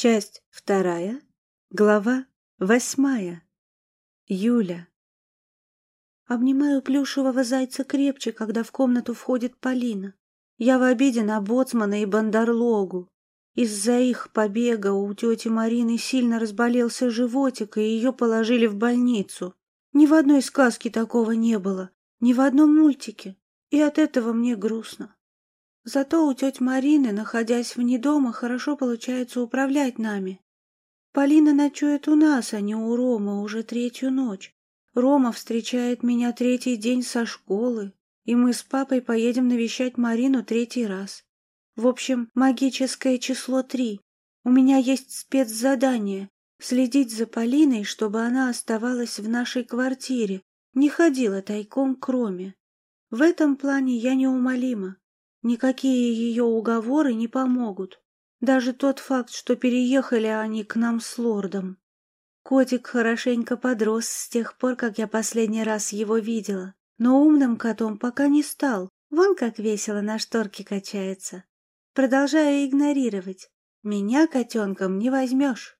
Часть вторая, глава восьмая. Юля. Обнимаю плюшевого зайца крепче, когда в комнату входит Полина. Я в обиде на боцмана и бандарлогу. Из-за их побега у тети Марины сильно разболелся животик, и ее положили в больницу. Ни в одной сказке такого не было, ни в одном мультике, и от этого мне грустно. Зато у тети Марины, находясь вне дома, хорошо получается управлять нами. Полина ночует у нас, а не у Ромы уже третью ночь. Рома встречает меня третий день со школы, и мы с папой поедем навещать Марину третий раз. В общем, магическое число три. У меня есть спецзадание — следить за Полиной, чтобы она оставалась в нашей квартире, не ходила тайком к Роме. В этом плане я неумолима. Никакие ее уговоры не помогут. Даже тот факт, что переехали они к нам с лордом. Котик хорошенько подрос с тех пор, как я последний раз его видела, но умным котом пока не стал. Вон как весело на шторке качается. Продолжаю игнорировать. Меня котенком не возьмешь.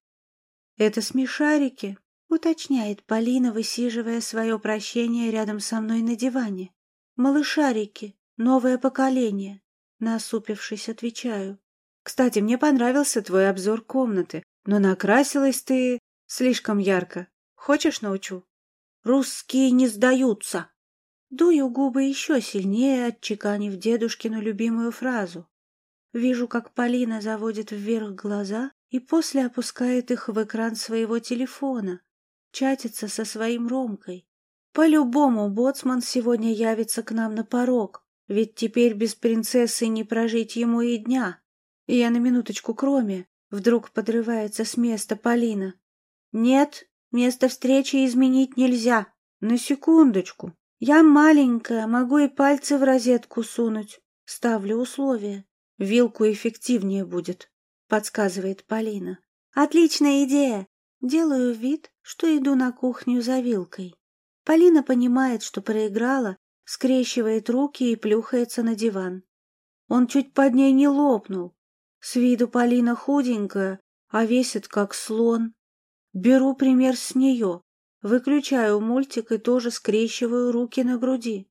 Это смешарики, уточняет Полина, высиживая свое прощение рядом со мной на диване. Малышарики. Новое поколение. Насупившись, отвечаю. Кстати, мне понравился твой обзор комнаты, но накрасилась ты слишком ярко. Хочешь, научу? Русские не сдаются. Дую губы еще сильнее, отчеканив дедушкину любимую фразу. Вижу, как Полина заводит вверх глаза и после опускает их в экран своего телефона, чатится со своим Ромкой. По-любому боцман сегодня явится к нам на порог, ведь теперь без принцессы не прожить ему и дня. Я на минуточку кроме. Вдруг подрывается с места Полина. Нет, место встречи изменить нельзя. На секундочку. Я маленькая, могу и пальцы в розетку сунуть. Ставлю условие. Вилку эффективнее будет, подсказывает Полина. Отличная идея. Делаю вид, что иду на кухню за вилкой. Полина понимает, что проиграла, скрещивает руки и плюхается на диван. Он чуть под ней не лопнул. С виду Полина худенькая, а весит как слон. Беру пример с нее, выключаю мультик и тоже скрещиваю руки на груди.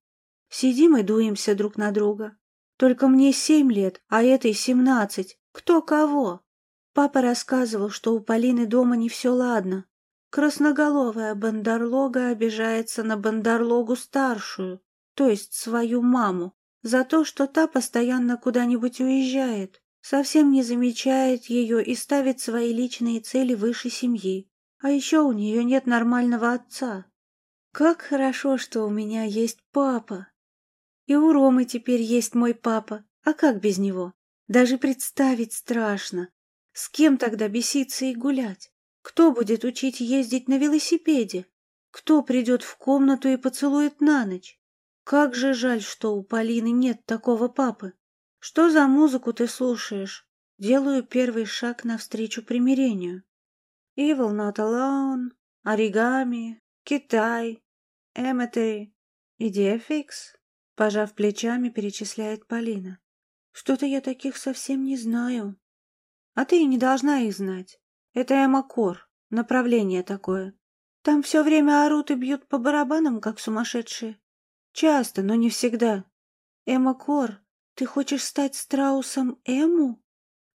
Сидим и дуемся друг на друга. Только мне семь лет, а этой семнадцать. Кто кого? Папа рассказывал, что у Полины дома не все ладно. Красноголовая бандарлога обижается на бандарлогу старшую, то есть свою маму, за то, что та постоянно куда-нибудь уезжает, совсем не замечает ее и ставит свои личные цели выше семьи. А еще у нее нет нормального отца. Как хорошо, что у меня есть папа. И у Ромы теперь есть мой папа. А как без него? Даже представить страшно. С кем тогда беситься и гулять? Кто будет учить ездить на велосипеде? Кто придет в комнату и поцелует на ночь? Как же жаль, что у Полины нет такого папы. Что за музыку ты слушаешь? Делаю первый шаг навстречу примирению. Evil Not Alone, Оригами, Китай, Эмметри, Идея Фикс. Пожав плечами, перечисляет Полина. Что-то я таких совсем не знаю. А ты и не должна их знать. Это Эмакор, направление такое. Там все время орут и бьют по барабанам, как сумасшедшие. Часто, но не всегда. Эмма Кор, ты хочешь стать страусом Эму?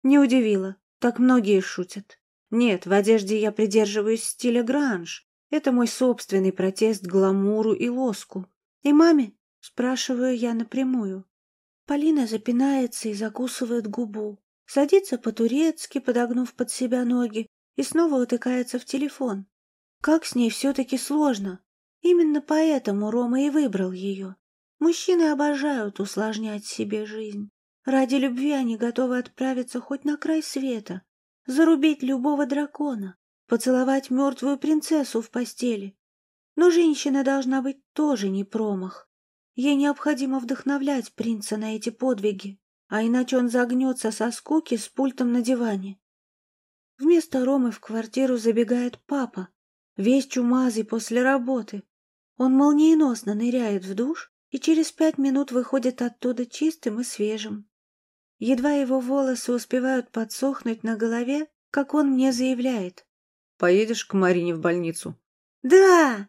Не удивило. Так многие шутят. Нет, в одежде я придерживаюсь стиля гранж. Это мой собственный протест гламуру и лоску. И маме? Спрашиваю я напрямую. Полина запинается и закусывает губу. Садится по-турецки, подогнув под себя ноги, и снова утыкается в телефон. Как с ней все-таки сложно. Именно поэтому Рома и выбрал ее. Мужчины обожают усложнять себе жизнь. Ради любви они готовы отправиться хоть на край света, зарубить любого дракона, поцеловать мертвую принцессу в постели. Но женщина должна быть тоже не промах. Ей необходимо вдохновлять принца на эти подвиги, а иначе он загнется со скуки с пультом на диване. Вместо Ромы в квартиру забегает папа, весь чумазый после работы, он молниеносно ныряет в душ и через пять минут выходит оттуда чистым и свежим. Едва его волосы успевают подсохнуть на голове, как он мне заявляет. «Поедешь к Марине в больницу?» «Да!»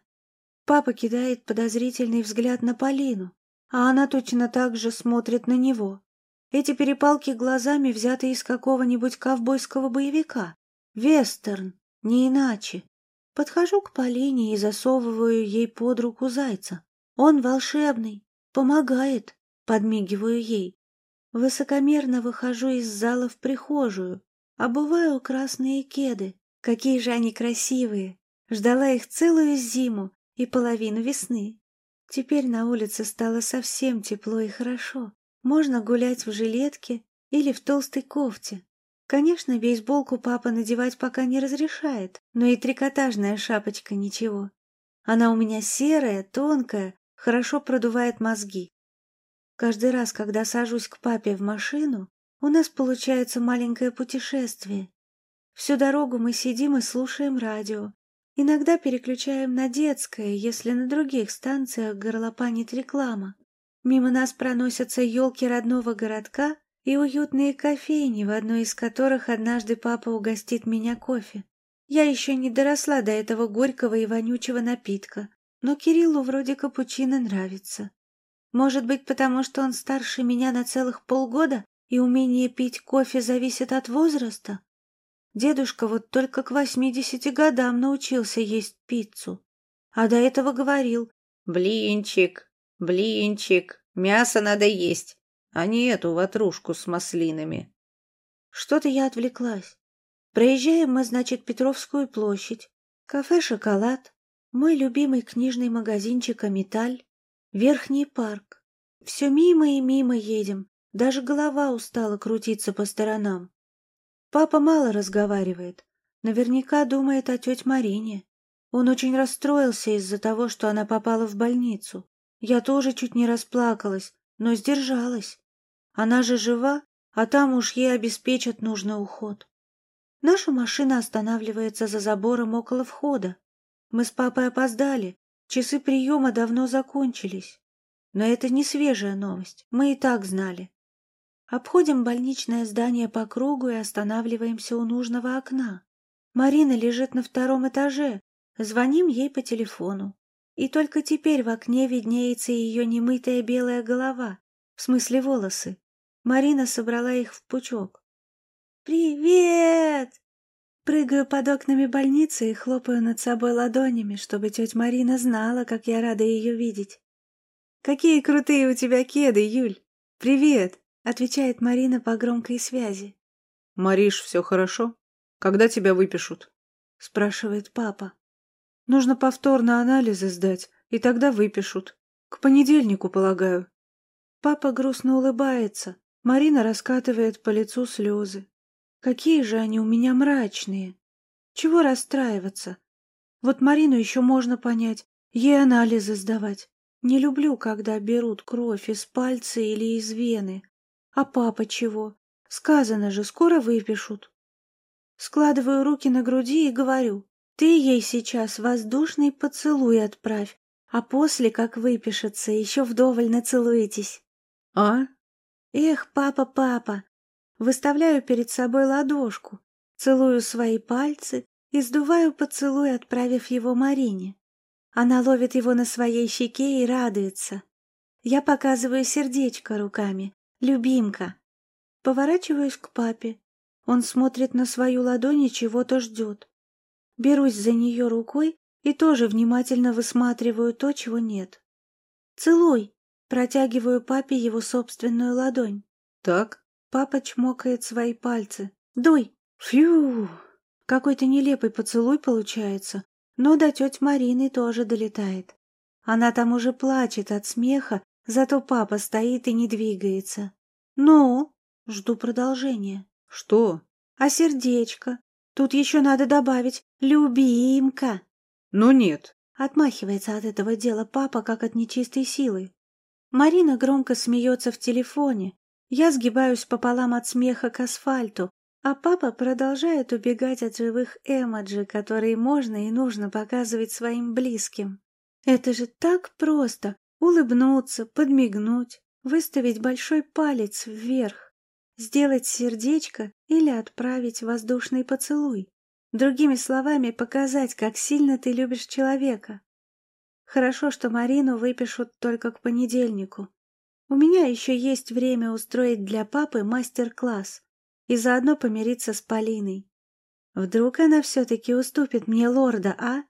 Папа кидает подозрительный взгляд на Полину, а она точно так же смотрит на него. Эти перепалки глазами взяты из какого-нибудь ковбойского боевика. Вестерн, не иначе. Подхожу к Полине и засовываю ей под руку зайца. Он волшебный, помогает, подмигиваю ей. Высокомерно выхожу из зала в прихожую, обуваю красные кеды. Какие же они красивые! Ждала их целую зиму и половину весны. Теперь на улице стало совсем тепло и хорошо. Можно гулять в жилетке или в толстой кофте. Конечно, бейсболку папа надевать пока не разрешает, но и трикотажная шапочка ничего. Она у меня серая, тонкая, хорошо продувает мозги. Каждый раз, когда сажусь к папе в машину, у нас получается маленькое путешествие. Всю дорогу мы сидим и слушаем радио. Иногда переключаем на детское, если на других станциях горлопанит реклама. Мимо нас проносятся елки родного городка и уютные кофейни, в одной из которых однажды папа угостит меня кофе. Я еще не доросла до этого горького и вонючего напитка, но Кириллу вроде капучино нравится. Может быть, потому что он старше меня на целых полгода, и умение пить кофе зависит от возраста? Дедушка вот только к восьмидесяти годам научился есть пиццу. А до этого говорил «Блинчик, блинчик, мясо надо есть, а не эту ватрушку с маслинами». Что-то я отвлеклась. Проезжаем мы, значит, Петровскую площадь, кафе «Шоколад», мой любимый книжный магазинчик «Амиталь», Верхний парк. Все мимо и мимо едем, даже голова устала крутиться по сторонам. Папа мало разговаривает, наверняка думает о тете Марине. Он очень расстроился из-за того, что она попала в больницу. Я тоже чуть не расплакалась, но сдержалась. Она же жива, а там уж ей обеспечат нужный уход. Наша машина останавливается за забором около входа. Мы с папой опоздали, часы приема давно закончились. Но это не свежая новость, мы и так знали. Обходим больничное здание по кругу и останавливаемся у нужного окна. Марина лежит на втором этаже, звоним ей по телефону. И только теперь в окне виднеется ее немытая белая голова, в смысле волосы. Марина собрала их в пучок. «Привет!» Прыгаю под окнами больницы и хлопаю над собой ладонями, чтобы тетя Марина знала, как я рада ее видеть. «Какие крутые у тебя кеды, Юль! Привет!» — отвечает Марина по громкой связи. «Мариш, все хорошо? Когда тебя выпишут?» — спрашивает папа. «Нужно повторно анализы сдать, и тогда выпишут. К понедельнику, полагаю». Папа грустно улыбается. Марина раскатывает по лицу слезы. Какие же они у меня мрачные. Чего расстраиваться? Вот Марину еще можно понять, ей анализы сдавать. Не люблю, когда берут кровь из пальца или из вены. А папа чего? Сказано же, скоро выпишут. Складываю руки на груди и говорю, ты ей сейчас воздушный поцелуй отправь, а после, как выпишется, еще вдоволь нацелуетесь. А? Эх, папа, папа, Выставляю перед собой ладошку, целую свои пальцы и сдуваю поцелуй, отправив его Марине. Она ловит его на своей щеке и радуется. Я показываю сердечко руками. Любимка. Поворачиваюсь к папе. Он смотрит на свою ладонь и чего-то ждет. Берусь за нее рукой и тоже внимательно высматриваю то, чего нет. «Целуй!» Протягиваю папе его собственную ладонь. «Так?» Папа чмокает свои пальцы. «Дуй!» Фью! Какой-то нелепый поцелуй получается, но до тети Марины тоже долетает. Она там уже плачет от смеха, зато папа стоит и не двигается. «Ну?» Жду продолжения. «Что?» «А сердечко? Тут еще надо добавить «любимка». «Ну нет». Отмахивается от этого дела папа, как от нечистой силы. Марина громко смеется в телефоне, я сгибаюсь пополам от смеха к асфальту, а папа продолжает убегать от живых эмоджи, которые можно и нужно показывать своим близким. Это же так просто — улыбнуться, подмигнуть, выставить большой палец вверх. Сделать сердечко или отправить воздушный поцелуй. Другими словами, показать, как сильно ты любишь человека. Хорошо, что Марину выпишут только к понедельнику. У меня еще есть время устроить для папы мастер-класс и заодно помириться с Полиной. Вдруг она все-таки уступит мне лорда, а?